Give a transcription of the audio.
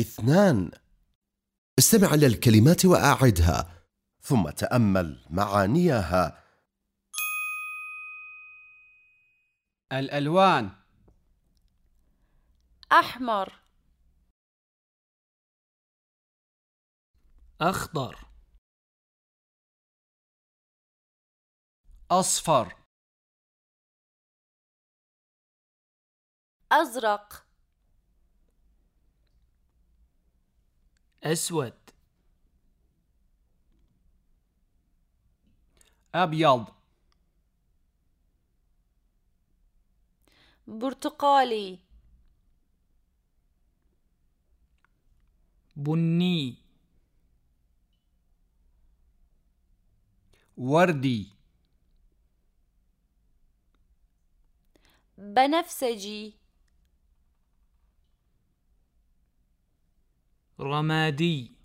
اثنان. استمع إلى الكلمات وأعدها ثم تأمل معانيها. الألوان. أحمر. أخضر. أصفر. أزرق. أسود. أبيض. برتقالي. بني. وردي. بنفسجي. رمادي.